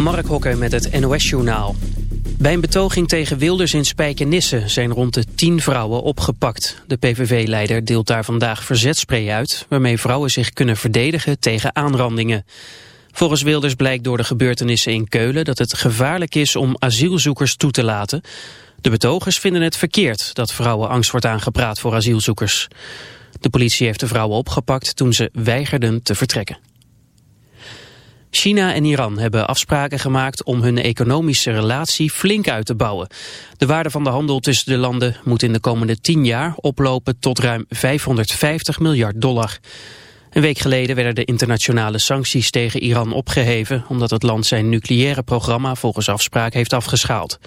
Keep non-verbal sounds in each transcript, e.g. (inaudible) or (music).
Mark Hokker met het NOS-journaal. Bij een betoging tegen Wilders in Spijkenisse zijn rond de tien vrouwen opgepakt. De PVV-leider deelt daar vandaag verzetspray uit... waarmee vrouwen zich kunnen verdedigen tegen aanrandingen. Volgens Wilders blijkt door de gebeurtenissen in Keulen... dat het gevaarlijk is om asielzoekers toe te laten. De betogers vinden het verkeerd dat vrouwen angst wordt aangepraat voor asielzoekers. De politie heeft de vrouwen opgepakt toen ze weigerden te vertrekken. China en Iran hebben afspraken gemaakt om hun economische relatie flink uit te bouwen. De waarde van de handel tussen de landen moet in de komende tien jaar oplopen tot ruim 550 miljard dollar. Een week geleden werden de internationale sancties tegen Iran opgeheven... omdat het land zijn nucleaire programma volgens afspraak heeft afgeschaald.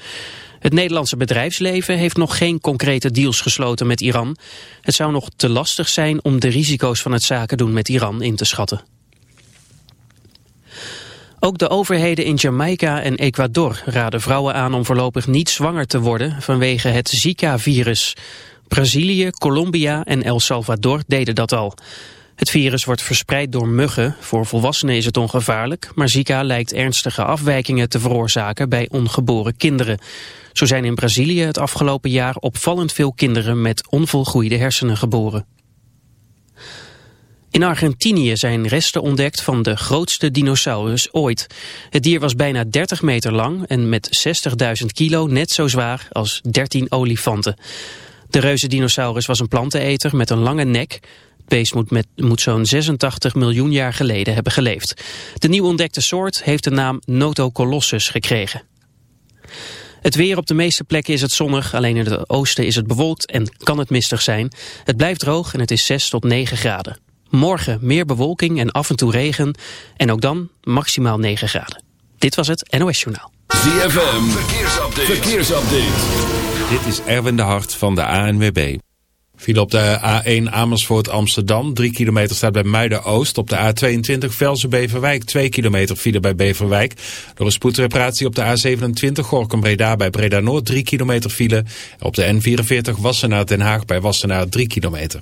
Het Nederlandse bedrijfsleven heeft nog geen concrete deals gesloten met Iran. Het zou nog te lastig zijn om de risico's van het zaken doen met Iran in te schatten. Ook de overheden in Jamaica en Ecuador raden vrouwen aan om voorlopig niet zwanger te worden vanwege het Zika-virus. Brazilië, Colombia en El Salvador deden dat al. Het virus wordt verspreid door muggen. Voor volwassenen is het ongevaarlijk, maar Zika lijkt ernstige afwijkingen te veroorzaken bij ongeboren kinderen. Zo zijn in Brazilië het afgelopen jaar opvallend veel kinderen met onvolgroeide hersenen geboren. In Argentinië zijn resten ontdekt van de grootste dinosaurus ooit. Het dier was bijna 30 meter lang en met 60.000 kilo net zo zwaar als 13 olifanten. De reuze dinosaurus was een planteneter met een lange nek. Het beest moet, met, moet zo'n 86 miljoen jaar geleden hebben geleefd. De nieuw ontdekte soort heeft de naam Notocolossus gekregen. Het weer op de meeste plekken is het zonnig, alleen in het oosten is het bewolkt en kan het mistig zijn. Het blijft droog en het is 6 tot 9 graden. Morgen meer bewolking en af en toe regen. En ook dan maximaal 9 graden. Dit was het NOS Journaal. ZFM, verkeersupdate. verkeersupdate. Dit is Erwin de Hart van de ANWB. Viel op de A1 Amersfoort Amsterdam. 3 kilometer staat bij Muiden-Oost. Op de A22 Velsen-Beverwijk. 2 kilometer file bij Beverwijk. Door een spoedreparatie op de A27 Gorkum-Breda bij Breda-Noord. 3 kilometer file. Op de N44 Wassenaar-Den Haag bij Wassenaar 3 kilometer.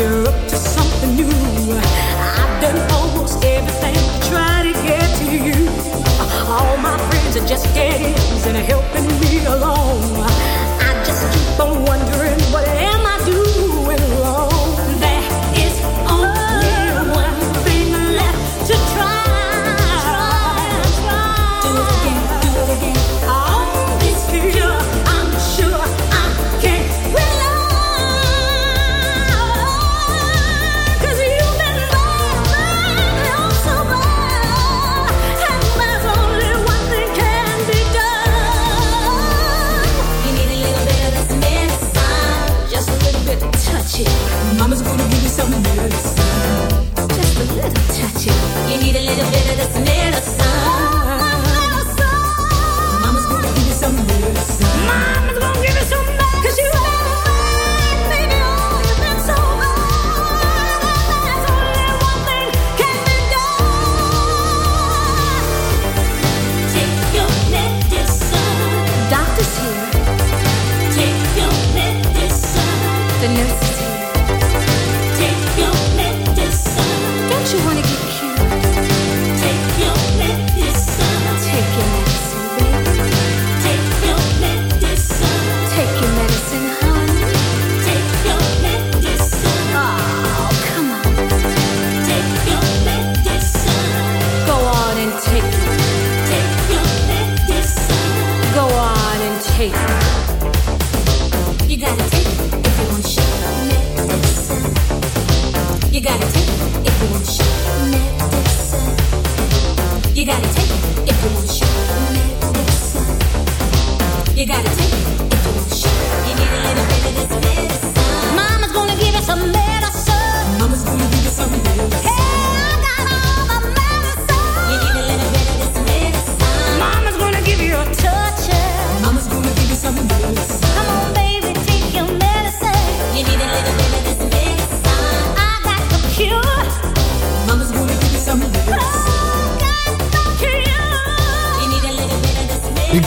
you're up to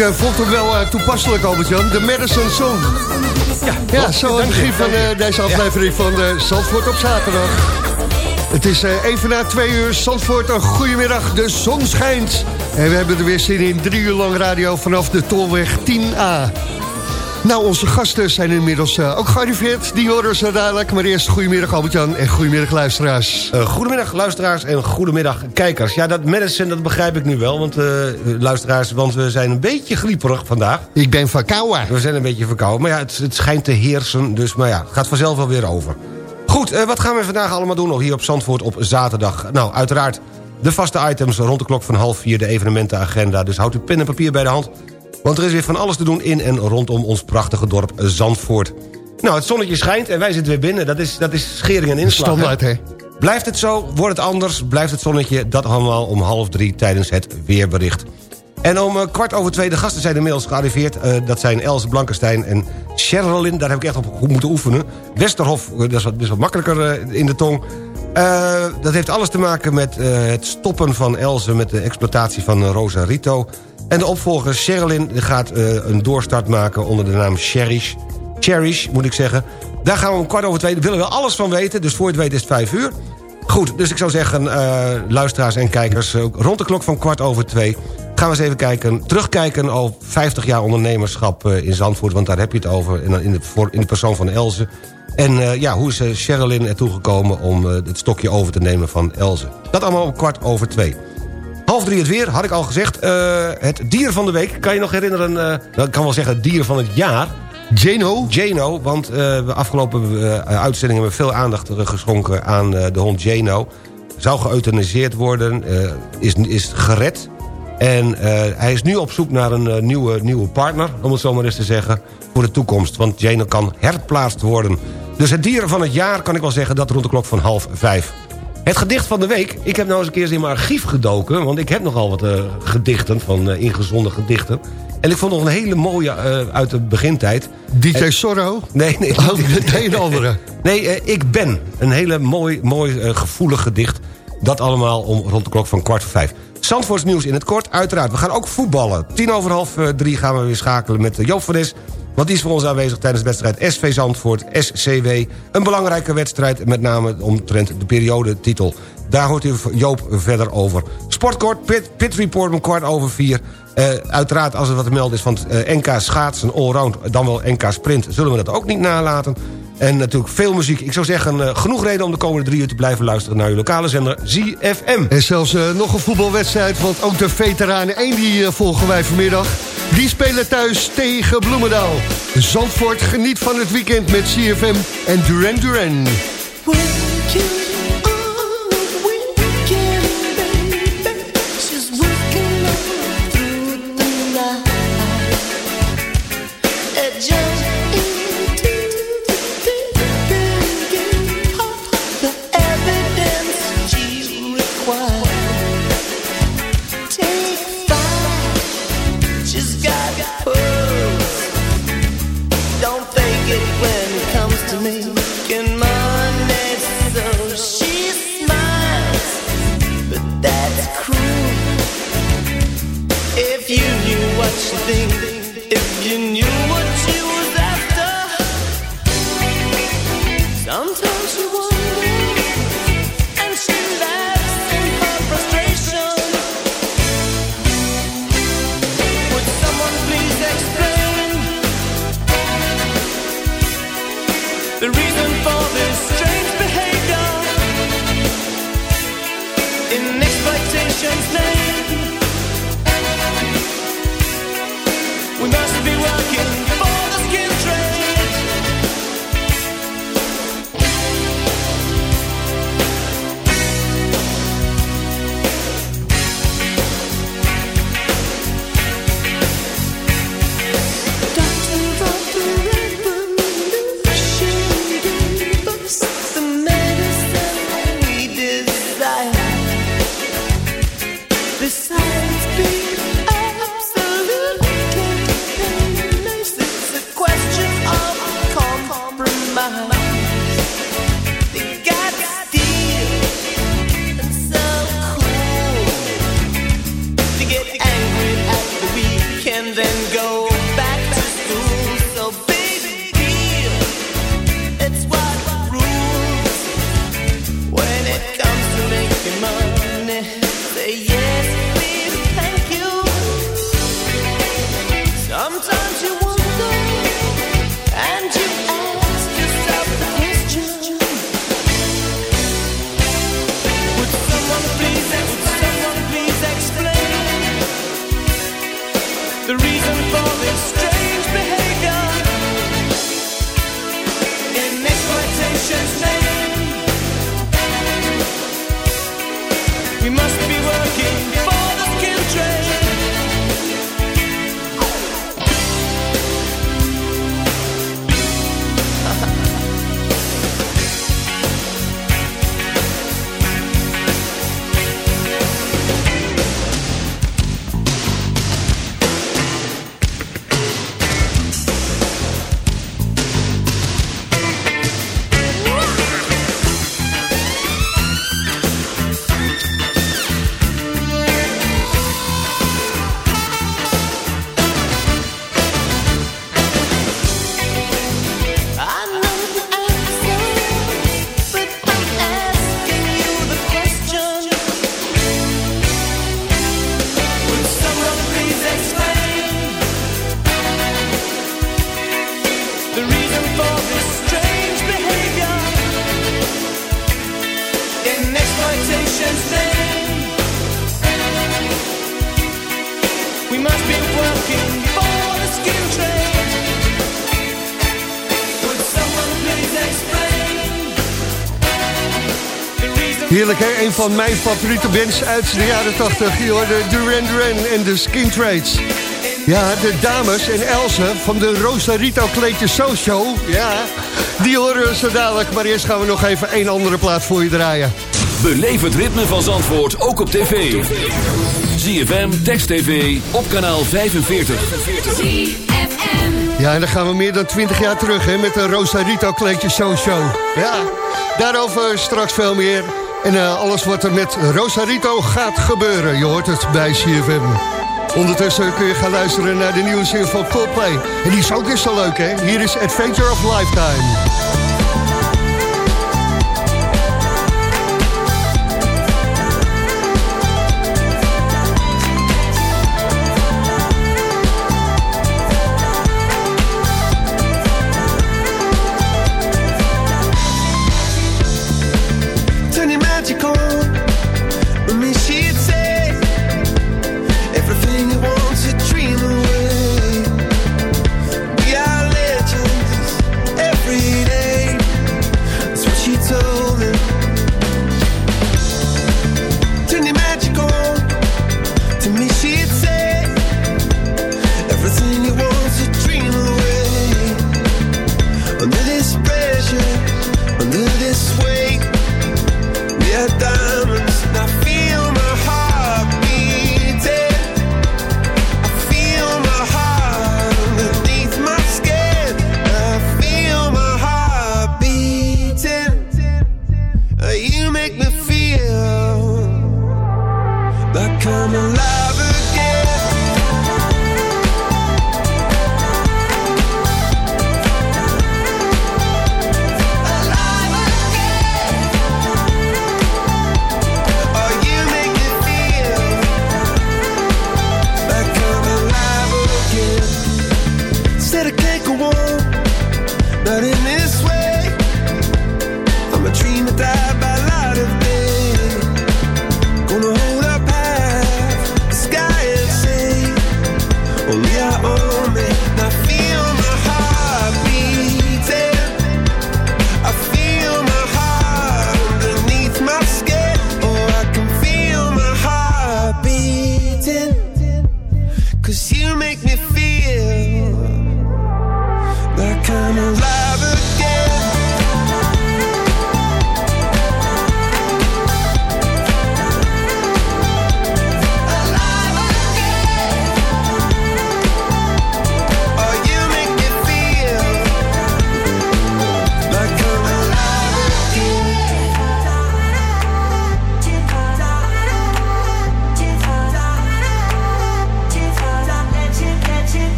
Ik eh, vond hem wel eh, toepasselijk, Albert-Jan. De Madison Song. Ja, ja zo aan het begin van eh, deze aflevering van uh, Zandvoort op zaterdag. Het is even na twee uur. Zandvoort, een goedemiddag. De zon schijnt. En we hebben er weer zin in. Drie uur lang radio vanaf de Tolweg 10A. Nou, onze gasten zijn inmiddels eh, ook gearriveerd. Die horen ze dadelijk. Maar eerst goedemiddag Albert-Jan en goedemiddag luisteraars. Eh, goedemiddag luisteraars en goedemiddag kijkers. Ja, dat medicine, dat begrijp ik nu wel, want eh, luisteraars, want we zijn een beetje grieperig vandaag. Ik ben verkouden. We zijn een beetje verkouden, maar ja, het, het schijnt te heersen, dus maar ja, het gaat vanzelf wel weer over. Goed, wat gaan we vandaag allemaal doen hier op Zandvoort op zaterdag? Nou, uiteraard de vaste items rond de klok van half vier, de evenementenagenda. Dus houd uw pen en papier bij de hand, want er is weer van alles te doen in en rondom ons prachtige dorp Zandvoort. Nou, het zonnetje schijnt en wij zitten weer binnen. Dat is, dat is schering en inslag. Standaard, hè? Blijft het zo, wordt het anders, blijft het zonnetje... dat allemaal om half drie tijdens het weerbericht. En om eh, kwart over twee, de gasten zijn inmiddels gearriveerd. Eh, dat zijn Els Blankenstein en Sherilyn. Daar heb ik echt op moeten oefenen. Westerhof, eh, dat is wat, dat is wat makkelijker in de tong. Dat heeft alles te maken met het stoppen van Elze... met de exploitatie van Rosa Rito. En de opvolger Sherilyn gaat eh, een doorstart maken onder de naam Cherish. Cherish, moet ik zeggen. Daar gaan we om kwart over twee, daar willen we alles van weten. Dus voor het weet is het vijf uur. Goed, dus ik zou zeggen, eh, luisteraars en kijkers... eh, rond de klok van kwart over twee... gaan we eens even kijken, terugkijken op 50 jaar ondernemerschap in Zandvoort... want daar heb je het over in, in, de, in de persoon van Elze. En ja, hoe is Sherilyn ertoe gekomen om het stokje over te nemen van Elze? Dat allemaal om kwart over twee. Half drie het weer, had ik al gezegd. Eh, het dier van de week, kan je nog herinneren... eh, nou, ik kan wel zeggen het dier van het jaar... Jano? Jano, want eh, we afgelopen eh, uitzendingen hebben we veel aandacht eh, geschonken aan eh, de hond Jano. Zou geëuthaniseerd worden, eh, is, is gered. En eh, hij is nu op zoek naar een eh, nieuwe, nieuwe partner, om het zo maar eens te zeggen, voor de toekomst. Want Jano kan herplaatst worden. Dus het dier van het jaar kan ik wel zeggen, dat rond de klok van half vijf. Het gedicht van de week. Ik heb nou eens een keer eens in mijn archief gedoken... want ik heb nogal wat eh, gedichten van eh, ingezonde gedichten. En ik vond nog een hele mooie eh, uit de begintijd. DJ Sorro? Nee, nee. Oh, (laughs) nee, een andere. Nee, ik ben. Een hele mooi, mooi gevoelig gedicht. Dat allemaal om rond de klok van kwart voor vijf. Zandvoorts nieuws in het kort, uiteraard. We gaan ook voetballen. Tien over half drie gaan we weer schakelen met Joop van Nes. Die is voor ons aanwezig tijdens de wedstrijd SV Zandvoort, SCW. Een belangrijke wedstrijd, met name omtrent de periodetitel. Daar hoort u Joop verder over. Sportkort, Pit, pit Report om kwart over vier. Eh, uiteraard, als er wat te melden is van eh, NK schaatsen allround... dan wel NK sprint, zullen we dat ook niet nalaten. En natuurlijk veel muziek. Ik zou zeggen, eh, genoeg reden om de komende drie uur te blijven luisteren... naar uw lokale zender ZFM. En zelfs eh, nog een voetbalwedstrijd, want ook de veteranen 1 die eh, volgen wij vanmiddag. Die spelen thuis tegen Bloemendaal. Zandvoort geniet van het weekend met CFM en Duran Duran. Van mijn favoriete bands uit de jaren 80. Je hoorde Duran Duran en de Skin Trades. Ja, de dames en Else van de Rosarito Kleedje So Show. Ja, die horen we zo dadelijk. Maar eerst gaan we nog even een andere plaat voor je draaien. Beleef het ritme van Zandvoort ook op tv. ZFM, Text TV, op kanaal 45. Ja, en dan gaan we meer dan 20 jaar terug hè, met de Rosarito Kleedje So Show. Ja, daarover straks veel meer. En eh, alles wat er met Rosarito gaat gebeuren. Je hoort het bij CFM. Ondertussen kun je gaan luisteren naar de nieuwe zin van Coldplay. En die is ook eens zo leuk, hè? Hier is Adventure of Lifetime.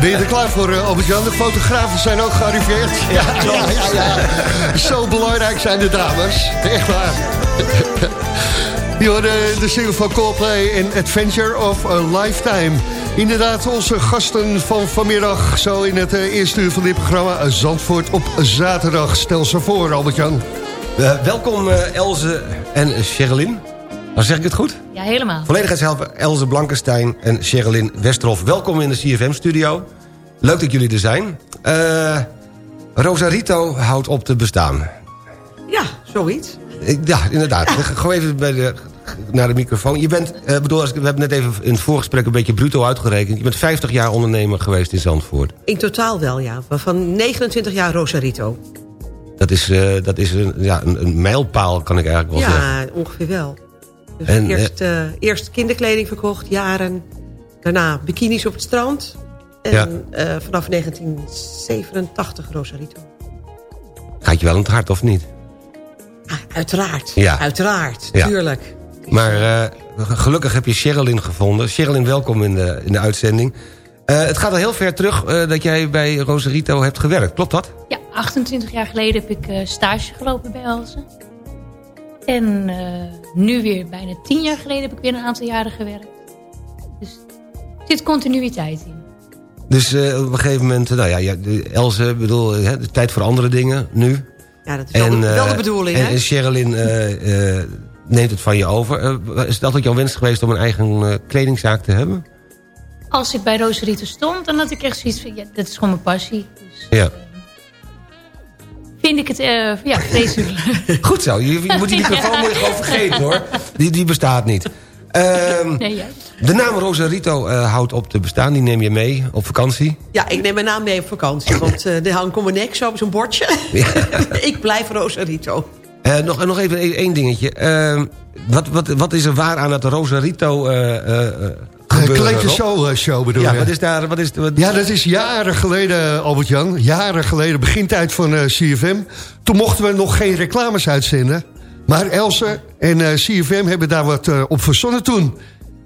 Ben je er klaar voor, uh, Albert-Jan? De fotografen zijn ook gearriveerd. Ja, ja, ja, ja. Zo belangrijk zijn de dames. Echt waar. Je hoorde de single van Coldplay en Adventure of a Lifetime. Inderdaad, onze gasten van vanmiddag... zo in het eh, eerste uur van dit programma... eh, Zandvoort op zaterdag. Stel ze voor, Albert-Jan. Eh, welkom eh, Elze en Sherilyn. Nou, zeg ik het goed? Ja, helemaal. Volledigheidshelper Elze Blankenstein en Sherilyn Westerhof. Welkom in de CFM-studio. Leuk dat jullie er zijn. Eh Rosarito houdt op te bestaan. Ja, zoiets. Ik- Ja, inderdaad. Gewoon even bij de, naar de microfoon. Je bent, eh, bedoel, we hebben net even in het voorgesprek een beetje bruto uitgerekend. Je bent 50 jaar ondernemer geweest in Zandvoort. In totaal wel, ja. Van 29 jaar Rosarito. Dat is, eh, dat is een, ja, een, een mijlpaal, kan ik eigenlijk wel zeggen. Ja, ongeveer wel. Dus En, eerst, eh, eerst kinderkleding verkocht, jaren. Daarna bikinis op het strand. En Ja. eh, vanaf 1987 Rosarito. Gaat je wel aan het hart, of niet? Uiteraard, Ja. uiteraard, Ja. tuurlijk. Maar eh, gelukkig heb je Sherilyn gevonden. Sherilyn, welkom in de, in de uitzending. Eh, het gaat al heel ver terug eh, dat jij bij Rosarito hebt gewerkt. Klopt dat? Ja, 28 jaar geleden heb ik eh, stage gelopen bij Elsen. En eh, nu weer bijna 10 jaar geleden heb ik weer een aantal jaren gewerkt. Dus er zit continuïteit in. Dus eh, op een gegeven moment, nou ja, ja de Else, bedoel, hè, de tijd voor andere dingen nu. Ja, dat is wel, de, eh, wel de bedoeling, en, hè? en Sherilyn eh, eh, neemt het van je over. Is het altijd jouw wens geweest om een eigen kledingzaak te hebben? Als ik bij Rosarito stond, dan had ik echt zoiets van... Ja, dat is gewoon mijn passie. Dus Ja. Vind ik het eh, ja, vreselijk. (laughs) Goed zo, je, je moet die (laughs) microfoon moet je gewoon vergeten hoor. Die, die bestaat niet. Ehm, Nee, jij? de naam Rosarito eh, houdt op te bestaan. Die neem je mee op vakantie. Ja, ik neem mijn naam mee op vakantie. Want eh die hangt om mijn nek zo op zo'n bordje. (laughs) ik blijf Rosarito. Eh, nog, nog even e- één dingetje. Ehm, wat, wat, wat is er waar aan het Rosarito gebeuren, Kleedje Rob? show, eh, show bedoel Ja, je? wat is daar... Wat is, wat, Ja, dat is jaren geleden, Albert-Jan. Jaren geleden, begintijd van eh, CFM. Toen mochten we nog geen reclames uitzenden. Maar Else en eh, CFM hebben daar wat op verzonnen toen.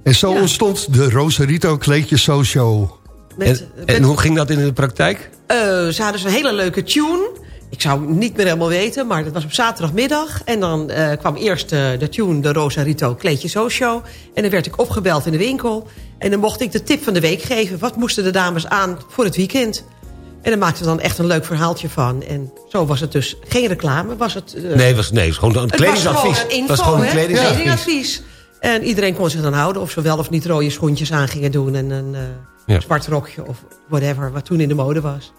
En zo ontstond de Rosarito Kleedje Show Show. Met, en, en hoe ging dat in de praktijk? Eh, ze hadden zo'n hele leuke tune. Ik zou het niet meer helemaal weten, maar dat was op zaterdagmiddag. En dan eh, kwam eerst eh, de tune, de Rosarito Kleedje Zo Show. En dan werd ik opgebeld in de winkel. En dan mocht ik de tip van de week geven. Wat moesten de dames aan voor het weekend? En daar maakten we dan echt een leuk verhaaltje van. En zo was het dus geen reclame. Was het, eh, nee, het was, nee, het was gewoon een het was gewoon een info, het was gewoon een kledingsadvies. kledingsadvies. En iedereen kon zich dan houden of ze wel of niet rode schoentjes aan gingen doen. En een Ja. zwart rokje of whatever, wat toen in de mode was.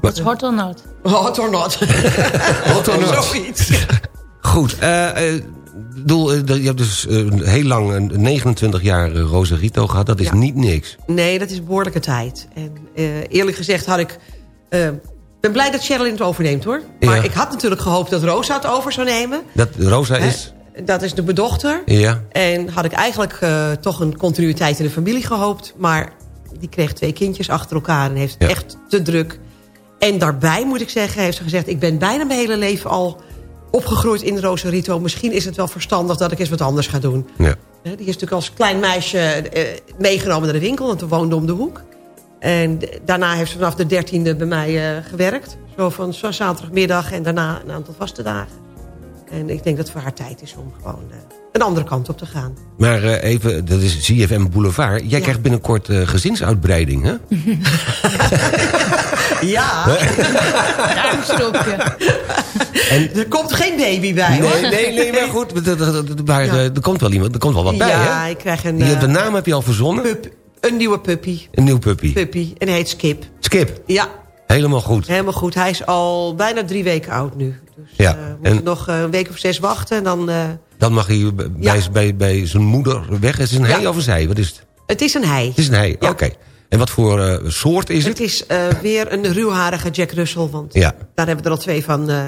Dat is hot or not. Hot or not. (laughs) Hot or not. Zoiets. Goed, eh, eh, bedoel, eh, je hebt dus eh, heel lang een 29 jaar Rosarito gehad. Dat is Ja. niet niks. Nee, dat is behoorlijke tijd. En eh, eerlijk gezegd had ik... Ik ben blij dat Sherilyn het overneemt hoor. Maar Ja. ik had natuurlijk gehoopt dat Rosa het over zou nemen. Dat Rosa Hè? is... Dat is de bedochter. Ja. En had ik eigenlijk eh, toch een continuïteit in de familie gehoopt. Maar die kreeg twee kindjes achter elkaar en heeft het Ja. echt te druk. En daarbij moet ik zeggen, heeft ze gezegd... ik ben bijna mijn hele leven al opgegroeid in Rosarito. Misschien is het wel verstandig dat ik eens wat anders ga doen. Ja. Die is natuurlijk als klein meisje eh, meegenomen naar de winkel... want we woonden om de hoek. En daarna heeft ze vanaf de dertiende bij mij eh, gewerkt. Zo van zaterdagmiddag en daarna een aantal vaste dagen. En ik denk dat het voor haar tijd is om gewoon eh, een andere kant op te gaan. Maar eh, even, dat is ZFM Boulevard. Jij krijgt binnenkort eh, gezinsuitbreiding, hè? (laughs) Ja, (laughs) Duimstropje. er komt geen baby bij hoor. Nee, nee, nee, maar goed. Maar, Ja. er komt wel iemand, er komt wel wat bij, ja, hè? ik krijg een, Je hebt de naam heb je al verzonnen? pup, een nieuwe puppy. Een nieuw puppy. Puppy. En hij heet Skip. Skip, Ja, helemaal goed. helemaal goed. Hij is al bijna drie weken oud nu. Dus Ja, we moeten en- nog eh, een week of zes wachten. En dan, eh, Dan mag hij bij, Ja. bij, bij, zijn moeder weg. Het is een Ja. hij of een zij? Wat is het? het is een hij. Het is een hij, oké. En wat voor soort is Het het? is weer een ruwharige Jack Russell. Want Ja, daar hebben we er al twee van eh,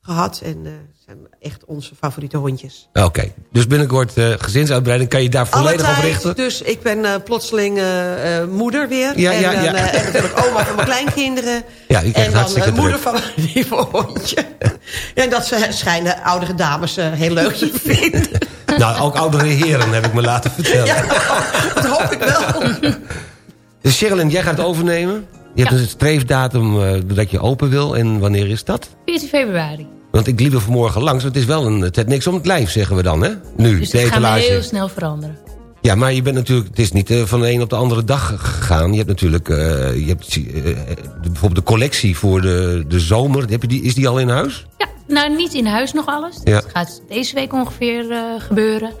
gehad. En zijn echt onze favoriete hondjes. oké. Dus binnenkort eh, gezinsuitbreiding. Kan je daar volledig op richten? Dus ik ben eh, plotseling eh, moeder weer. Ja, en, ja, dan, ja. eh, en natuurlijk oma van mijn kleinkinderen. (laughs) Ja, krijgt en dan moeder druk. van een lieve hondje. (laughs) en dat ze schijnen oudere dames eh, heel leuk te (laughs) vinden. Nou, ook oudere heren heb ik me laten vertellen. ja, dat hoop ik wel. Dus Sherilyn, jij gaat het overnemen. Je hebt Ja. een streefdatum eh, dat je open wil. En wanneer is dat? 14 februari. Want ik liep er vanmorgen langs. want Het is wel een, het heeft niks om het lijf, zeggen we dan, hè? Nu, Dus de dat gaat heel snel veranderen. Ja, maar je bent natuurlijk, het is niet eh, van de een op de andere dag gegaan. Je hebt natuurlijk, eh, je hebt, eh, bijvoorbeeld de collectie voor de, de zomer. Heb je die, is die al in huis? Ja, nou niet in huis nog alles. Ja. Dat gaat deze week ongeveer gebeuren.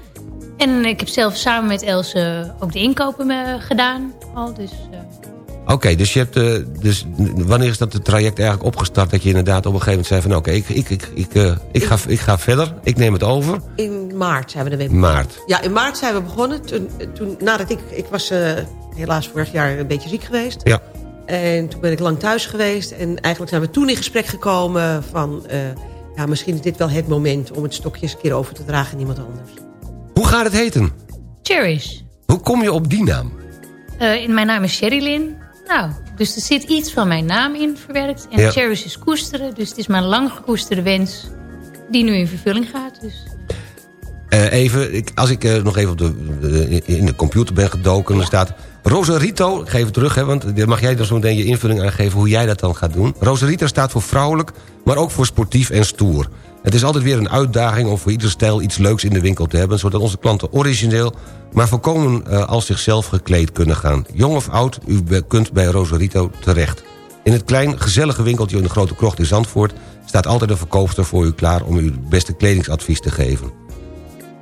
En ik heb zelf samen met Else ook de inkopen gedaan. Al, dus eh, Oké, dus, je hebt, eh, dus wanneer is dat het traject eigenlijk opgestart... dat je inderdaad op een gegeven moment zei van... oké, ik, ik, ik, ik, eh, ik, ga, ik ga verder, ik neem het over. In maart zijn we ermee begonnen. Maart. Ja, in maart zijn we begonnen. Toen, toen nadat ik, ik was eh, helaas vorig jaar een beetje ziek geweest. Ja. En toen ben ik lang thuis geweest. En eigenlijk zijn we toen in gesprek gekomen van... eh, ja, misschien is dit wel het moment om het stokje eens een keer over te dragen aan iemand anders. Hoe gaat het heten? Cherish. Hoe kom je op die naam? Eh, in mijn naam is Sherilyn. Nou, dus er zit iets van mijn naam in verwerkt. En Ja. Cherish is koesteren. Dus het is mijn lang gekoesterde wens die nu in vervulling gaat. Dus Eh, even, ik, als ik eh, nog even op de, in de computer ben gedoken... er staat Rosarito, ik geef het terug... Hè, want daar mag jij dan zo meteen je invulling aangeven... hoe jij dat dan gaat doen. Rosarito staat voor vrouwelijk, maar ook voor sportief en stoer. Het is altijd weer een uitdaging om voor ieder stijl iets leuks in de winkel te hebben... zodat onze klanten origineel, maar volkomen eh, als zichzelf gekleed kunnen gaan. Jong of oud, u kunt bij Rosarito terecht. In het klein, gezellige winkeltje in de Grote Krocht in Zandvoort... staat altijd een verkoopster voor u klaar om u het beste kledingsadvies te geven.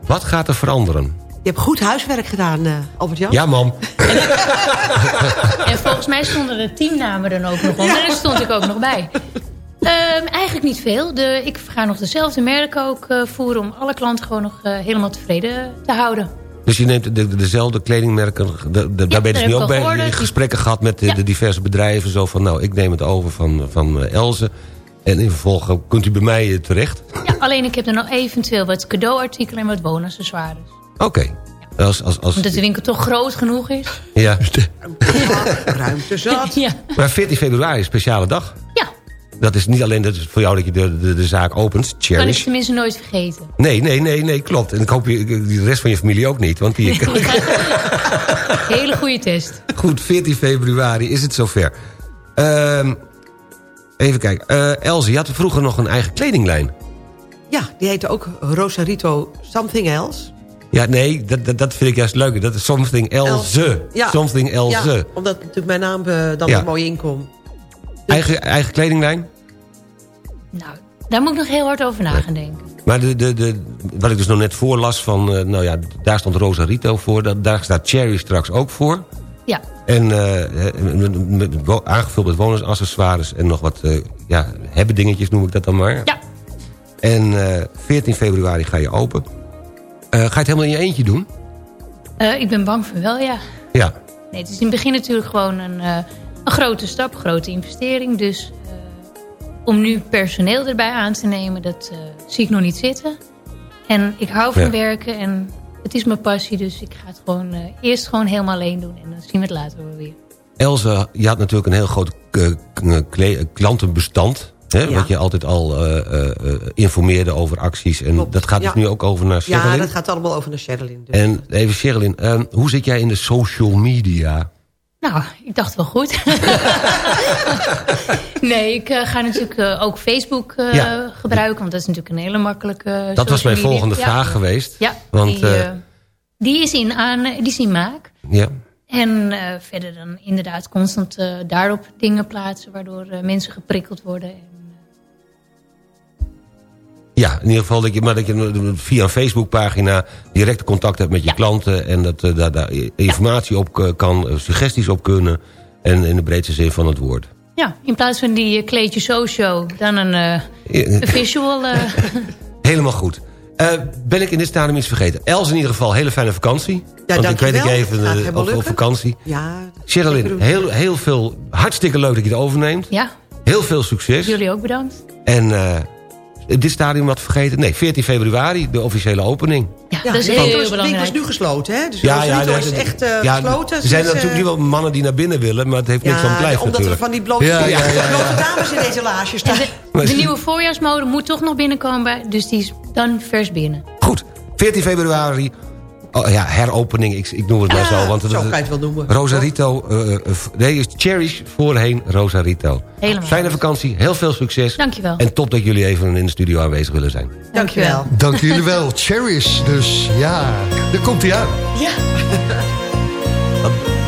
Wat gaat er veranderen? Je hebt goed huiswerk gedaan, eh Albert-Jan. Ja, mam. En volgens mij stonden de teamnamen er ook nog onder. En daar stond ik ook nog bij. Ehm, eigenlijk niet veel. De, ik ga nog dezelfde merken ook eh, voeren... om alle klanten gewoon nog eh, helemaal tevreden te houden. Dus je neemt de, de- dezelfde kledingmerken... De, de- daar ben je dus nu ook bij gehoord. in gesprekken gehad met de, Ja. de diverse bedrijven. Zo van, nou, ik neem het over van, van eh, Elze. En in vervolg kunt u bij mij terecht. Ja, alleen ik heb er nog eventueel wat cadeauartikelen en wat woonaccessoires. Oké. Als, als, als, Omdat de winkel toch groot genoeg is. ja. Ruimte zat. (laughs) Ja. Maar 14 februari is een speciale dag. ja, Dat is niet alleen dat is voor jou dat je de, de, de zaak opent. kan ik Cherish. tenminste nooit vergeten. Nee, nee, nee, nee, klopt. En ik hoop je, de rest van je familie ook niet. Want die, (laughs) Hele goede test. Goed, 14 februari is het zover. Ehm, even kijken. Eh Elze, je had vroeger nog een eigen kledinglijn. Ja, die heette ook Rosarito Something Else. Ja, nee, dat, dat, dat vind ik juist leuk. Dat is Something Elze. Ja. Something Elze. Ja, omdat natuurlijk mijn naam eh, dan Ja. er mooi inkomt. Eigen, eigen kledinglijn? Nou, daar moet ik nog heel hard over na gaan denken. Maar de, de, de, wat ik dus nog net voorlas van... eh, nou ja, daar stond Rosarito voor. Dat, daar staat Cherry straks ook voor. Ja, En eh, wo- aangevuld met woningsaccessoires en nog wat eh, ja, hebben dingetjes noem ik dat dan maar. ja. En eh 14 februari ga je open. Eh, ga je het helemaal in je eentje doen? Eh, ik ben bang voor wel, ja. Ja. Nee, het is in het begin natuurlijk gewoon een, eh, een grote stap, grote investering. Dus eh, om nu personeel erbij aan te nemen, dat eh, zie ik nog niet zitten. En ik hou van Ja. werken en het is mijn passie. Dus ik ga het gewoon eh, eerst gewoon helemaal alleen doen. En dan zien we het later wel weer. Elze, je had natuurlijk een heel groot klantenbestand. Hè, Ja. Wat je altijd al eh, eh, eh, informeerde over acties. En Klopt, dat gaat dus ja. nu ook over naar Ja, Sherilyn. dat gaat allemaal over naar Sherilyn. Dus. En even Sherilyn, eh, hoe zit jij in de social media? Nou, ik dacht wel goed. (laughs) nee, ik eh, ga natuurlijk eh, ook Facebook eh, Ja. gebruiken. Want dat is natuurlijk een hele makkelijke Dat was mijn media. volgende Ja. vraag geweest. Ja, Want, die, die, is in aan, die is in maak. Ja. En verder dan inderdaad constant daarop dingen plaatsen... waardoor mensen geprikkeld worden. Ja, in ieder geval dat je, maar dat je via een Facebookpagina direct contact hebt met je klanten... en dat eh, daar, daar informatie op eh, kan, eh, suggesties op kunnen... en in de breedste zin van het woord. ja, in plaats van die kleedje so-show... dan een, eh, visual... eh, (laughs) Helemaal goed. Eh, ben ik in dit stadium iets vergeten? Els in ieder geval, hele fijne vakantie. Ja, Want ik weet dankjewel. even helemaal op, vakantie. Ja, Sherilyn, heel, heel veel, hartstikke leuk dat je het overneemt. ja, Heel veel succes. jullie ook bedankt. En eh, dit stadium wat vergeten? Nee, 14 februari, de officiële opening. Ja, ja dat is de heel is, de winkel belangrijk. is nu gesloten, hè? Dus Ja, ja, is echt eh, ja, gesloten. Er zijn sinds, natuurlijk eh, nu wel mannen die naar binnen willen... maar het heeft niks van blijft omdat er van die blote, Ja, ja, ja, ja. blote dames in deze laagje (laughs) staan. De, de nieuwe voorjaarsmode moet toch nog binnenkomen. Dus die is dan vers binnen. Goed, 14 februari. Oh, ja, heropening, ik, ik noem het maar zo. Want het- zo kan je het wel noemen. Rosarito, v- nee, is Cherish voorheen Rosarito. Helemaal. Fijne vakantie, heel veel succes. Dankjewel. En top dat jullie even in de studio aanwezig willen zijn. Dankjewel. Dank jullie wel. (laughs) Cherish, dus ja, daar komt hij aan. Ja. (laughs)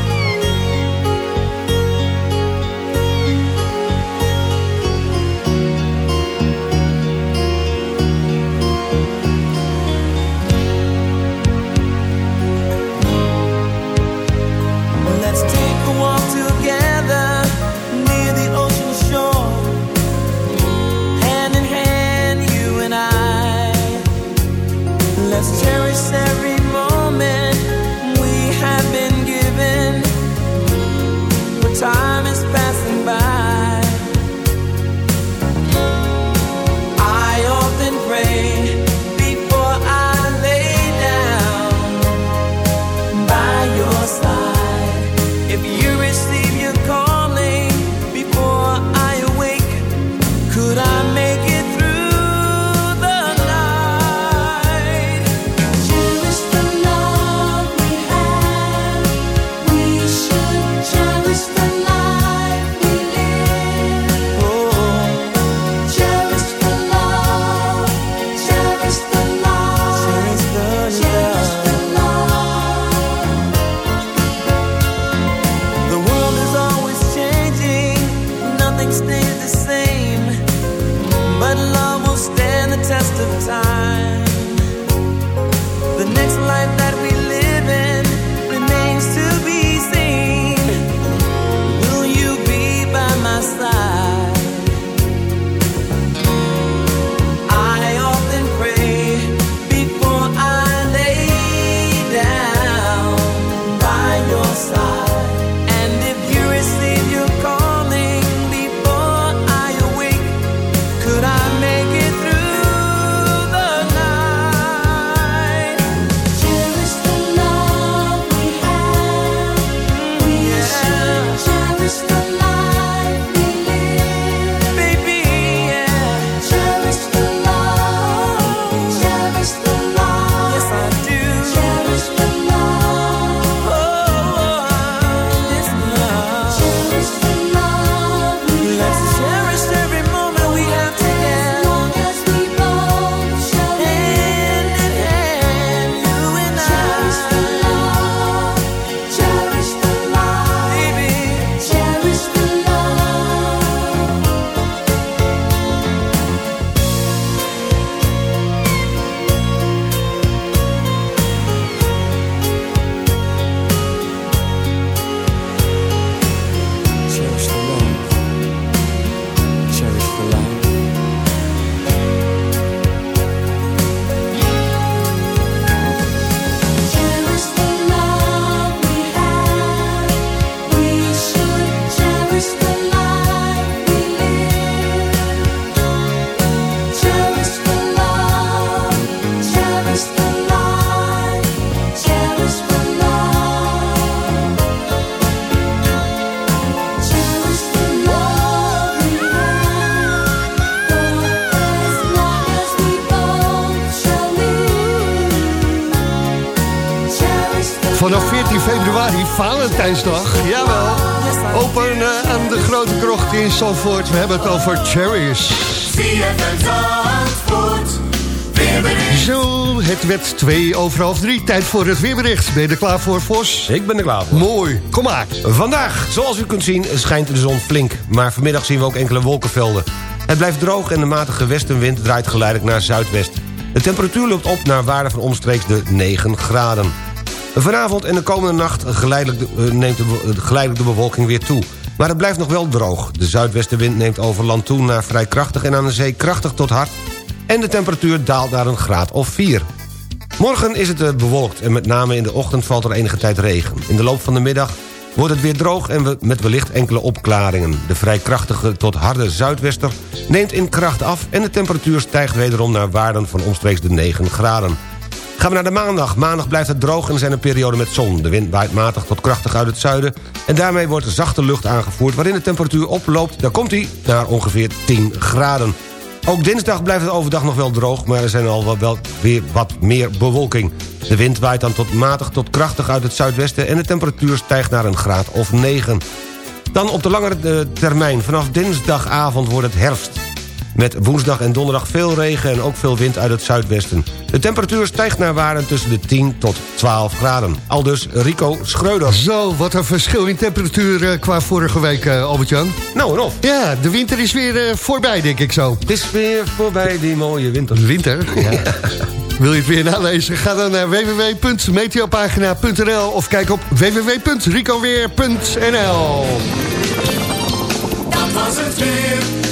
Valentijnsdag. Jawel. Open eh, aan de grote krocht in Zandvoort. We hebben het over cherries. Zo, het werd twee over half drie. Tijd voor het weerbericht. Ben je er klaar voor, Vos? Ik ben er klaar voor. Mooi, kom maar. Vandaag, zoals u kunt zien, schijnt de zon flink. Maar vanmiddag zien we ook enkele wolkenvelden. Het blijft droog en de matige westenwind draait geleidelijk naar zuidwest. De temperatuur loopt op naar waarde van omstreeks de 9 graden. Vanavond en de komende nacht eh, neemt de, eh, geleidelijk de bewolking weer toe. Maar het blijft nog wel droog. De zuidwestenwind neemt over land toe naar vrij krachtig... en aan de zee krachtig tot hard. En de temperatuur daalt naar een graad of 4. Morgen is het eh, bewolkt en met name in de ochtend valt er enige tijd regen. In de loop van de middag wordt het weer droog en we met wellicht enkele opklaringen. De vrij krachtige tot harde zuidwester neemt in kracht af... en de temperatuur stijgt wederom naar waarden van omstreeks de 9 graden. Gaan we naar de maandag. Maandag blijft het droog en er zijn een periode met zon. De wind waait matig tot krachtig uit het zuiden... en daarmee wordt zachte lucht aangevoerd... waarin de temperatuur oploopt, daar komt hij, naar ongeveer 10 graden. Ook dinsdag blijft het overdag nog wel droog... maar er zijn al wel, weer wat meer bewolking. De wind waait dan tot matig tot krachtig uit het zuidwesten... en de temperatuur stijgt naar een graad of 9. Dan op de langere eh, termijn, vanaf dinsdagavond wordt het herfst. Met woensdag en donderdag veel regen en ook veel wind uit het zuidwesten. De temperatuur stijgt naar waarden tussen de 10 tot 12 graden. Aldus Rico Schreuder. Zo, wat een verschil in temperatuur eh, qua vorige week, eh, Albert-Jan. Nou en of. Ja, de winter is weer eh, voorbij, denk ik zo. Het is weer voorbij, die mooie winter. Winter? Ja. Wil je het weer nalezen? Ga dan naar www.meteopagina.nl of kijk op www.ricoweer.nl Dat was het weer.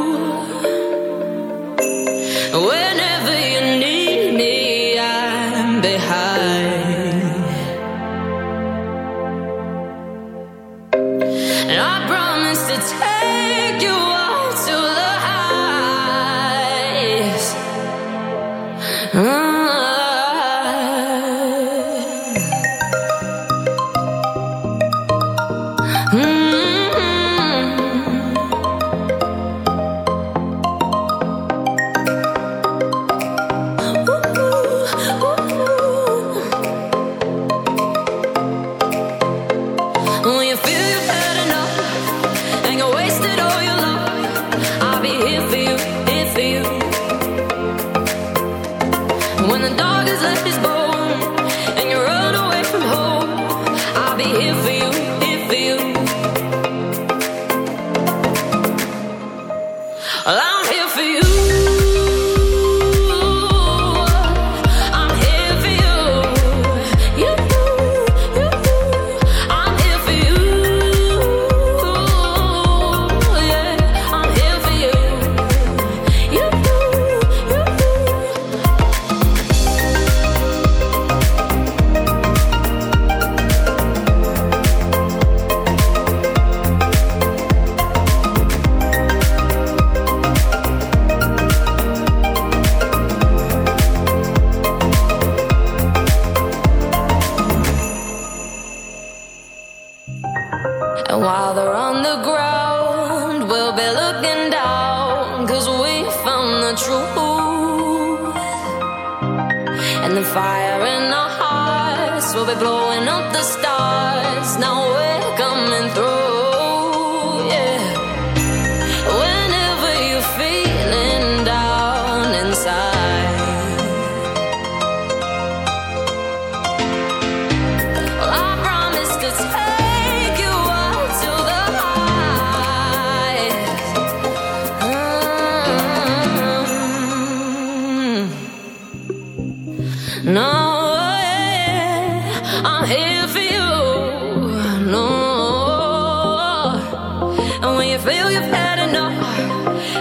Feel you've had enough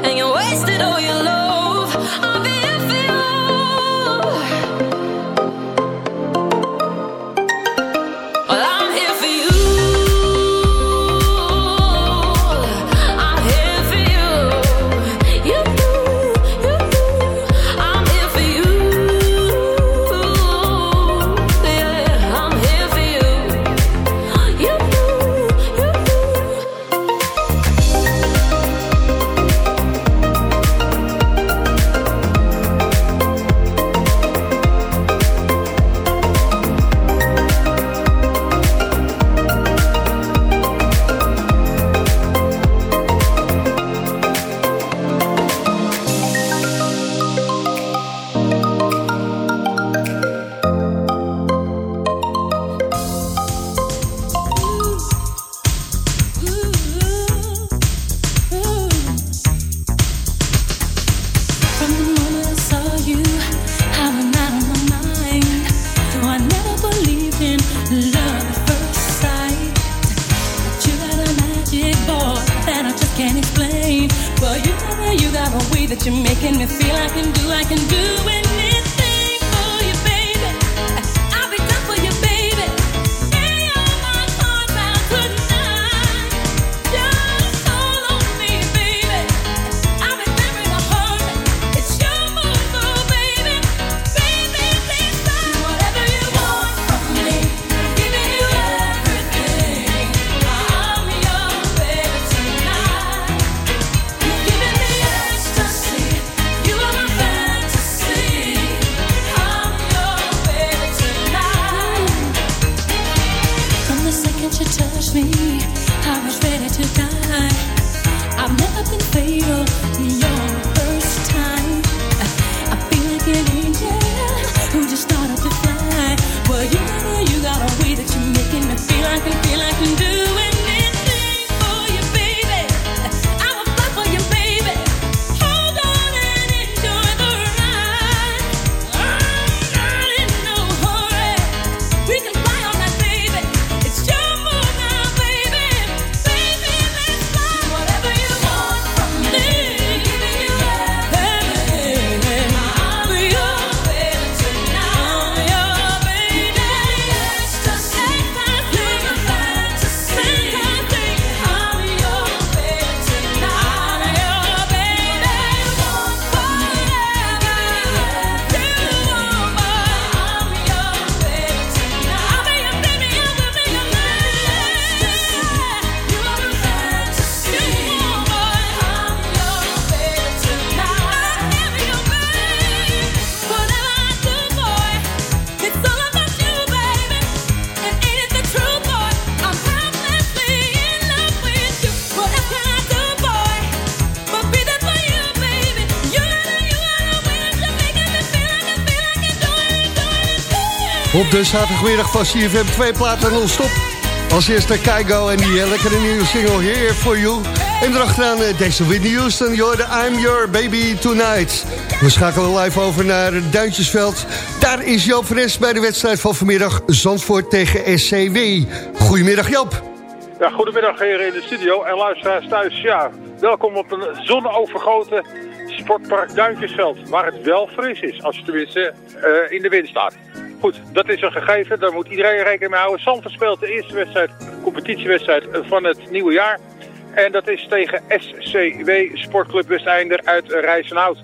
and you wasted all your love. Op de zaterdagmiddag van CFM twee platen non-stop. Als eerste Keigo en die eh, lekkere nieuwe single Here For You. En erachteraan eh, deze Whitney Houston, joh, de I'm Your Baby Tonight. We schakelen live over naar Duintjesveld. Daar is Joop Fres bij de wedstrijd van vanmiddag Zandvoort tegen SCW. Goedemiddag Joop. Ja, goedemiddag heren in de studio en luisteraars thuis. Ja, welkom op een zonovergoten sportpark Duintjesveld, waar het wel fris is, als je tenminste eh, in de wind staat. Goed, dat is een gegeven, daar moet iedereen rekening mee houden. Zandvoort speelt de eerste wedstrijd, competitiewedstrijd van het nieuwe jaar. En dat is tegen SCW Sportclub Westeinder uit Rijsenhout.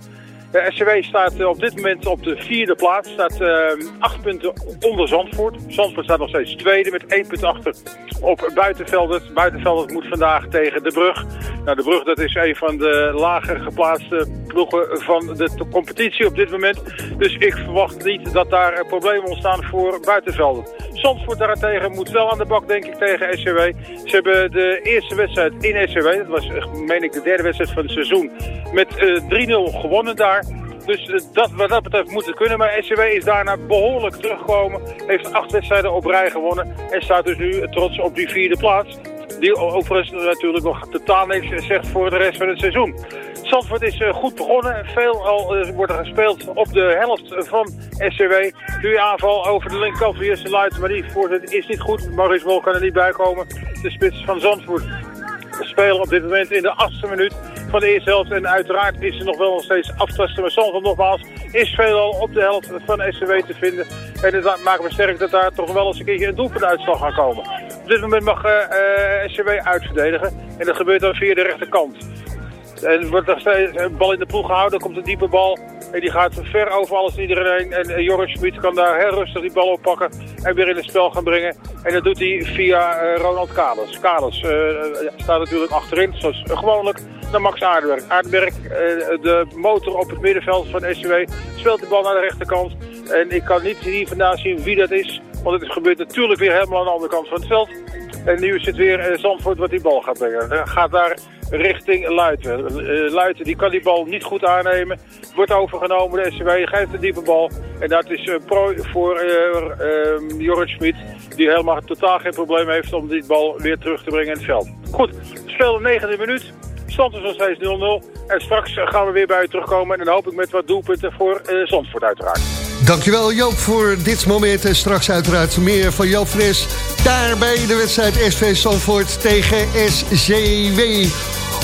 SCW staat eh, op dit moment op de vierde plaats. Staat eh, acht punten onder Zandvoort. Zandvoort staat nog steeds tweede met één punt achter op Buitenveldert. Buitenveldert moet vandaag tegen De Brug. Nou, De Brug dat is een van de lager geplaatste ploegen van de competitie op dit moment. Dus ik verwacht niet dat daar eh, problemen ontstaan voor Buitenveldert. Zandvoort daarentegen moet wel aan de bak, denk ik, tegen SCW. Ze hebben de eerste wedstrijd in SCW, dat was, meen ik, de derde wedstrijd van het seizoen, met eh, 3-0 gewonnen daar. Dus dat, wat dat betreft moet het kunnen. Maar SCW is daarna behoorlijk teruggekomen. Heeft acht wedstrijden op rij gewonnen. En staat dus nu trots op die vierde plaats. Die overigens natuurlijk nog totaal niks zegt voor de rest van het seizoen. Zandvoort is eh, goed begonnen. Veel al eh, wordt er gespeeld op de helft van SCW. Nu aanval over de linkerkant van Jesse Luit. Maar die voorzet is niet goed. Maurice Mol kan er niet bij komen. De spits van Zandvoort spelen op dit moment in de achtste minuut van de eerste helft. En uiteraard is er nog wel nog steeds aftasten. Maar Zandvoort nogmaals is veelal op de helft van SCW te vinden. En het maakt me sterk dat daar toch wel eens een keertje een doelpuntuitslag gaat komen. Op dit moment mag eh, eh, SCW uitverdedigen. En dat gebeurt dan via de rechterkant. En wordt er steeds een bal in de ploeg gehouden. Komt een diepe bal. En die gaat ver over alles en iedereen. En eh, Joris Schmid kan daar heel rustig die bal oppakken. En weer in het spel gaan brengen. En dat doet hij via eh, Ronald. Kaders eh, staat natuurlijk achterin, zoals gewoonlijk. Naar Max Aardenberg. Aardenberg, eh, de motor op het middenveld van SCW, speelt de bal naar de rechterkant. En ik kan niet hier vandaan zien wie dat is. Want het gebeurt natuurlijk weer helemaal aan de andere kant van het veld. En nu het weer eh, Zandvoort wat die bal gaat brengen. Gaat daar richting Luiten. Eh, Luiten die kan die bal niet goed aannemen. Wordt overgenomen, de SCW geeft een diepe bal. En dat is een prooi voor eh eh, Jorrit Schmid. Die helemaal totaal geen probleem heeft om die bal weer terug te brengen in het veld. Goed, de negende minuut. Stand is nog steeds 0-0. En straks eh, gaan we weer bij u terugkomen. En dan hoop ik met wat doelpunten voor eh, Zandvoort uiteraard. Dankjewel Joop voor dit moment. En straks uiteraard meer van Joop Fris. Daar bij de wedstrijd SV Zandvoort tegen SCW.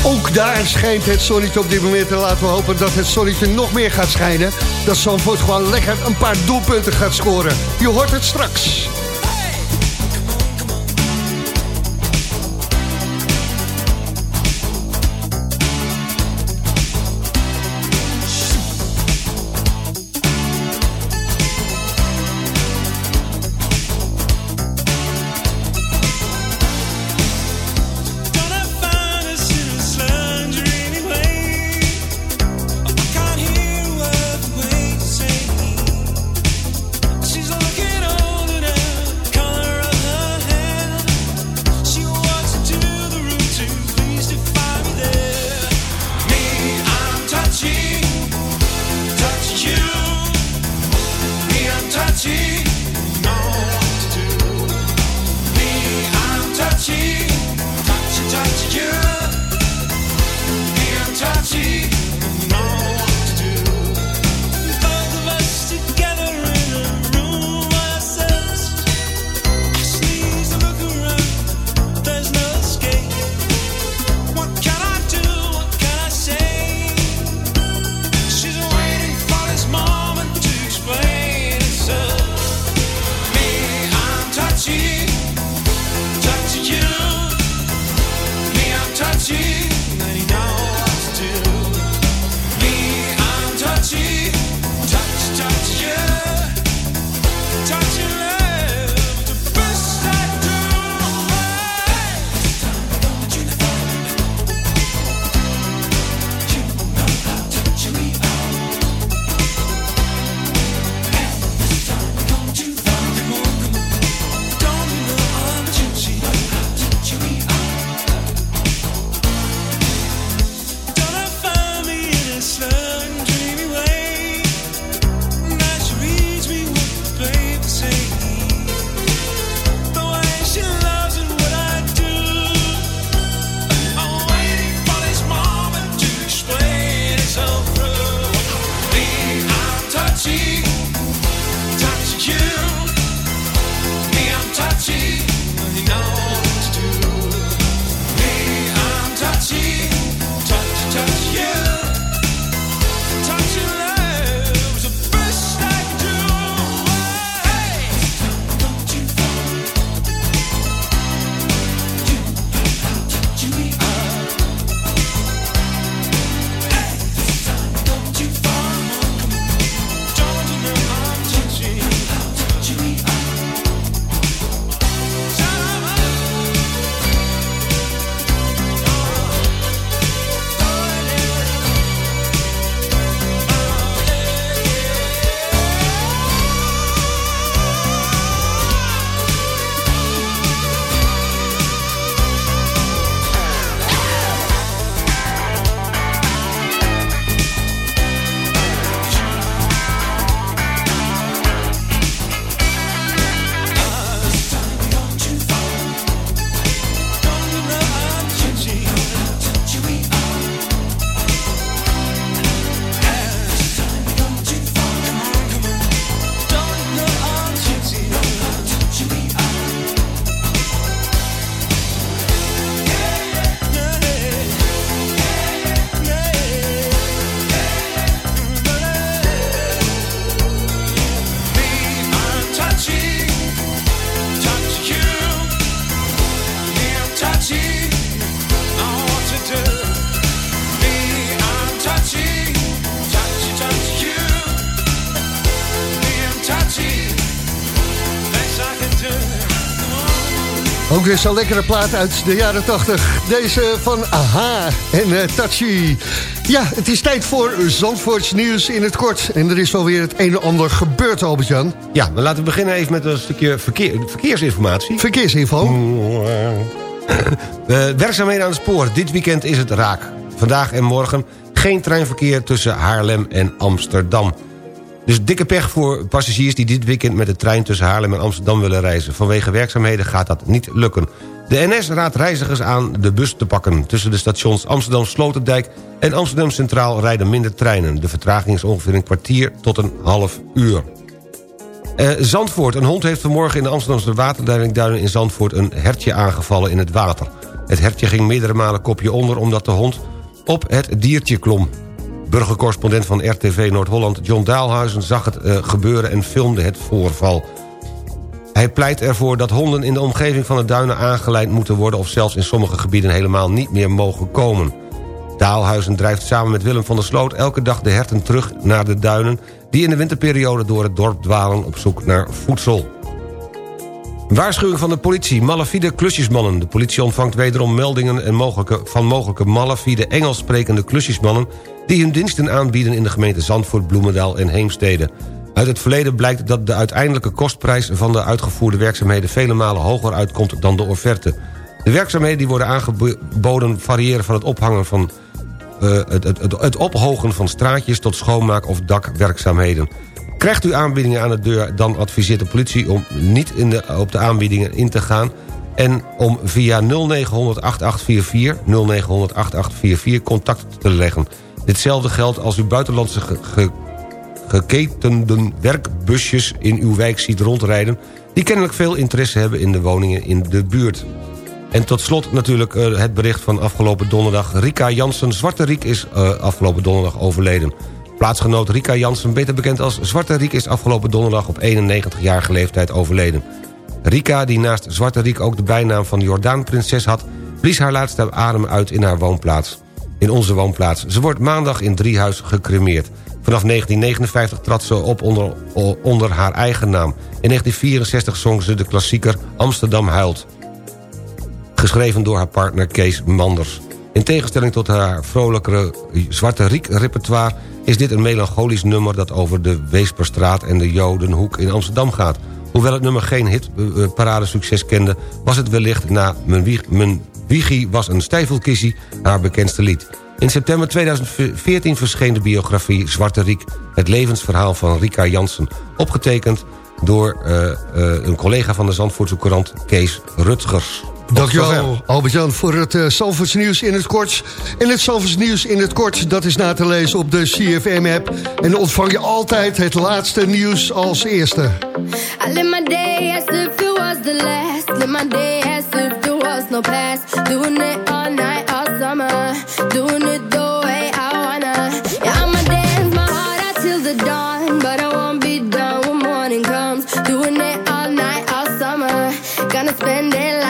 Ook daar schijnt het zonnetje op dit moment. En laten we hopen dat het zonnetje nog meer gaat schijnen. Dat Zandvoort gewoon lekker een paar doelpunten gaat scoren. Je hoort het straks. Weer zo'n lekkere plaat uit de jaren 80. Deze van Aha en uh, Tachi. Ja, het is tijd voor Zandvoorts nieuws in het kort. En er is wel weer het een en ander gebeurd, Albert-Jan. Ja, dan laten we beginnen even met een stukje verkeer, verkeersinformatie. Verkeersinfo. Werkzaamheden aan het spoor. Dit weekend is het raak. Vandaag en morgen geen treinverkeer tussen Haarlem en Amsterdam. Dus dikke pech voor passagiers die dit weekend met de trein tussen Haarlem en Amsterdam willen reizen. Vanwege werkzaamheden gaat dat niet lukken. De NS raadt reizigers aan de bus te pakken. Tussen de stations Amsterdam Sloterdijk en Amsterdam Centraal rijden minder treinen. De vertraging is ongeveer een kwartier tot een half uur. Uh, Zandvoort. Een hond heeft vanmorgen in de Amsterdamse waterleidingduinen in Zandvoort... een hertje aangevallen in het water. Het hertje ging meerdere malen kopje onder omdat de hond op het diertje klom. Burgercorrespondent van RTV Noord-Holland John Daalhuizen zag het uh, gebeuren en filmde het voorval. Hij pleit ervoor dat honden in de omgeving van de duinen aangeleid moeten worden... of zelfs in sommige gebieden helemaal niet meer mogen komen. Daalhuizen drijft samen met Willem van der Sloot elke dag de herten terug naar de duinen... die in de winterperiode door het dorp dwalen op zoek naar voedsel. Waarschuwing van de politie, malafide klusjesmannen. De politie ontvangt wederom meldingen en mogelijke, van mogelijke malafide Engels sprekende klusjesmannen... die hun diensten aanbieden in de gemeente Zandvoort, Bloemendaal en Heemstede. Uit het verleden blijkt dat de uiteindelijke kostprijs van de uitgevoerde werkzaamheden... vele malen hoger uitkomt dan de offerte. De werkzaamheden die worden aangeboden variëren van het ophangen van... Uh, het, het, het, het ophogen van straatjes tot schoonmaak- of dakwerkzaamheden. Krijgt u aanbiedingen aan de deur, dan adviseert de politie om niet in de, op de aanbiedingen in te gaan... en om via 0900 8844, 0900 8844 contact te leggen. Ditzelfde geldt als u buitenlandse ge, ge, geketende werkbusjes in uw wijk ziet rondrijden... die kennelijk veel interesse hebben in de woningen in de buurt. En tot slot natuurlijk uh, het bericht van afgelopen donderdag. Rika Jansen, Zwarte Riek, is uh, afgelopen donderdag overleden. Plaatsgenoot Rika Jansen, beter bekend als Zwarte Riek... is afgelopen donderdag op 91-jarige leeftijd overleden. Rika, die naast Zwarte Riek ook de bijnaam van Jordaanprinses had... blies haar laatste adem uit in haar woonplaats. In onze woonplaats. Ze wordt maandag in Driehuis gecremeerd. Vanaf 1959 trad ze op onder, onder haar eigen naam. In 1964 zong ze de klassieker Amsterdam huilt. Geschreven door haar partner Kees Manders. In tegenstelling tot haar vrolijkere Zwarte Riek-repertoire... is dit een melancholisch nummer dat over de Weesperstraat en de Jodenhoek in Amsterdam gaat. Hoewel het nummer geen hitparade succes kende... was het wellicht na Mijn, wieg, mijn Wiegie was een stijfelkissie haar bekendste lied. In september 2014 verscheen de biografie Zwarte Riek... het levensverhaal van Rika Jansen... opgetekend door uh, een collega van de Zandvoortse Courant, Kees Rutgers. Dankjewel, Albert-Jan, voor het uh, nieuws in het kort. En het Zalvoorts nieuws in het kort, dat is na te lezen op de CFM-app. En dan ontvang je altijd het laatste nieuws als eerste. I live my day as if it was the last. Live my day as if there was no past. Doing it all night, all summer. Doing it the way I wanna. Yeah, I'ma dance my heart out till the dawn. But I won't be done when morning comes. Doing it all night, all summer. Gonna spend it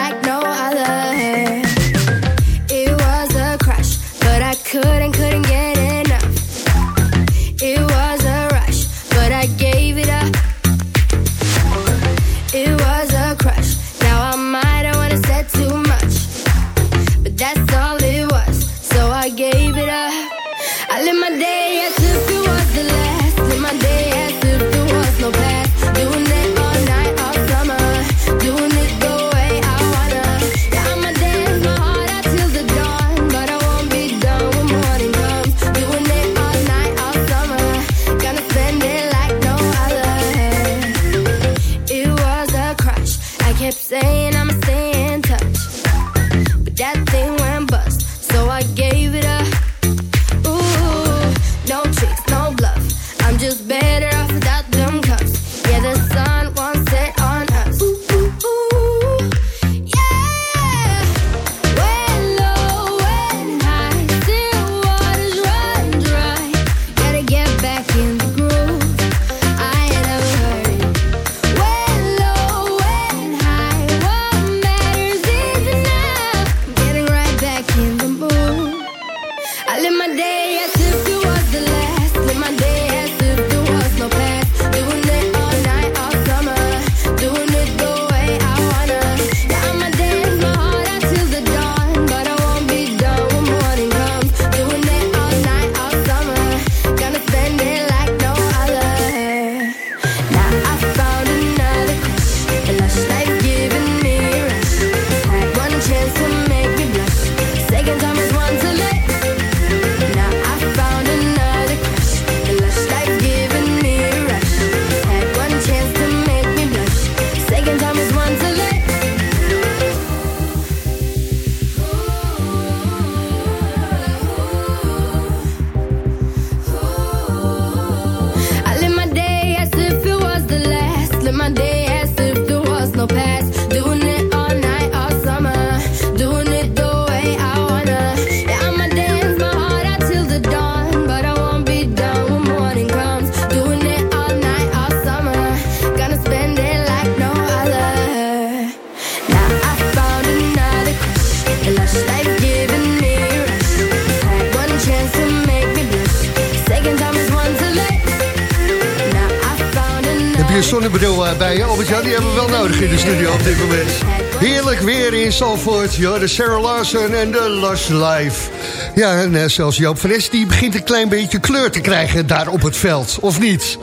Salford. Ja, de Sarah Larson en de Lush Life. Ja, en eh, zelfs Joop van Es, die begint een klein beetje kleur te krijgen daar op het veld. Of niet?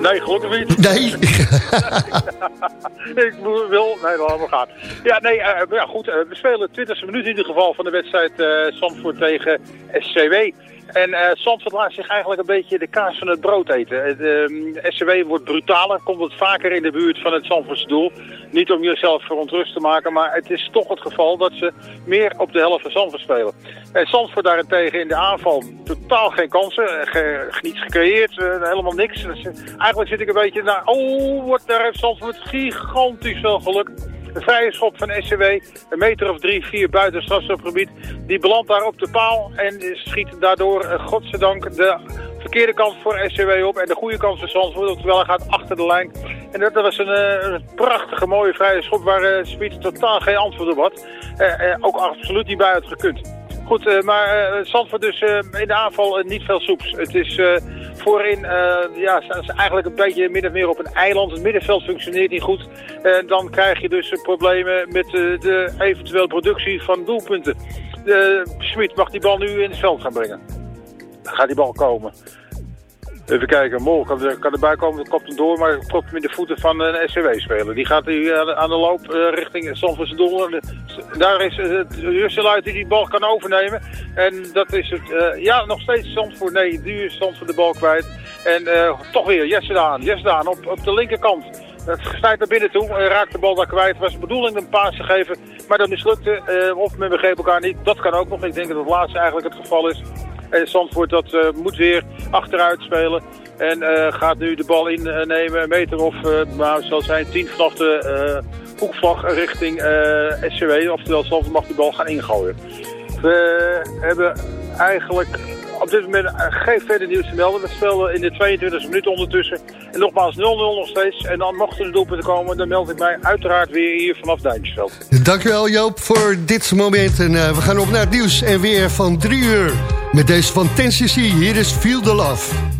Nee, gelukkig niet. Nee. (laughs) ik wil... Nee, laten we gaan. Ja, nee, eh, ja, goed. eh, we spelen 20 minuten in ieder geval van de wedstrijd Zandvoort tegen SCW. En eh Zandvoort laat zich eigenlijk een beetje de kaas van het brood eten. Het, ehm, SCW wordt brutaler, komt wat vaker in de buurt van het Zandvoortse doel. Niet om jezelf verontrust te maken, maar het is toch het geval dat ze meer op de helft van Zandvoort spelen. En Zandvoort daarentegen in de aanval totaal geen kansen, eh, niets gecreëerd, eh, helemaal niks. Dus, eigenlijk zit ik een beetje naar, oh, wat daar heeft Zandvoort gigantisch veel geluk. Een vrije schop van SCW, een meter of drie, vier buiten het strafschopgebied. Die belandt daar op de paal en schiet daardoor, eh, godzijdank, de verkeerde kant voor SCW op. En de goede kant voor Zandvoort, terwijl hij gaat achter de lijn. En dat, was een, eh, een prachtige, mooie vrije schop waar Smit totaal geen antwoord op had. Ook absoluut niet bij had gekund. Goed, maar Zandvoort dus in de aanval niet veel soeps. Het is voorin, eh, ja, staan ze eigenlijk een beetje min of meer op een eiland. Het middenveld functioneert niet goed. En dan krijg je dus eh, problemen met eh, de eventuele productie van doelpunten. De Smit mag die bal nu in het veld gaan brengen. Gaat die bal komen. Even kijken, Mol kan, er, kan erbij komen, kopt hem door, maar kopt hem in de voeten van een SCW-speler. Die gaat nu aan de, aan de loop eh, richting Zandvoortse doel. Eh, Daar is het Jusseluit die die bal kan overnemen. En dat is het, eh, ja, nog steeds Zandvoort. Nee, is Zandvoort de bal kwijt. En eh, toch weer Jesse Daan, Jesse Daan op, op de linkerkant. Het snijdt naar binnen toe raakt de bal daar kwijt. Was de bedoeling een paas te geven, maar dat mislukte. eh, of men begreep elkaar niet. Dat kan ook nog. Ik denk dat het laatste eigenlijk het geval is. En Zandvoort dat eh, moet weer achteruit spelen. En eh, gaat nu de bal innemen. Een meter of, eh nou, zal zijn, tien vanaf de eh, hoekvlag richting eh, SCW. Oftewel, Zandvoort mag die bal gaan ingooien. We hebben eigenlijk op dit moment eh, geen verder nieuws te melden. We spelen in de 22e minuut ondertussen. En nogmaals 0-0 nog steeds. En dan mochten de doelpunten komen, dan meld ik mij uiteraard weer hier vanaf Duintjesveld. Dankjewel Joop voor dit moment. En eh, we gaan op naar het nieuws en weer van drie uur. Met deze van Tennessee. Hier is Feel the Love.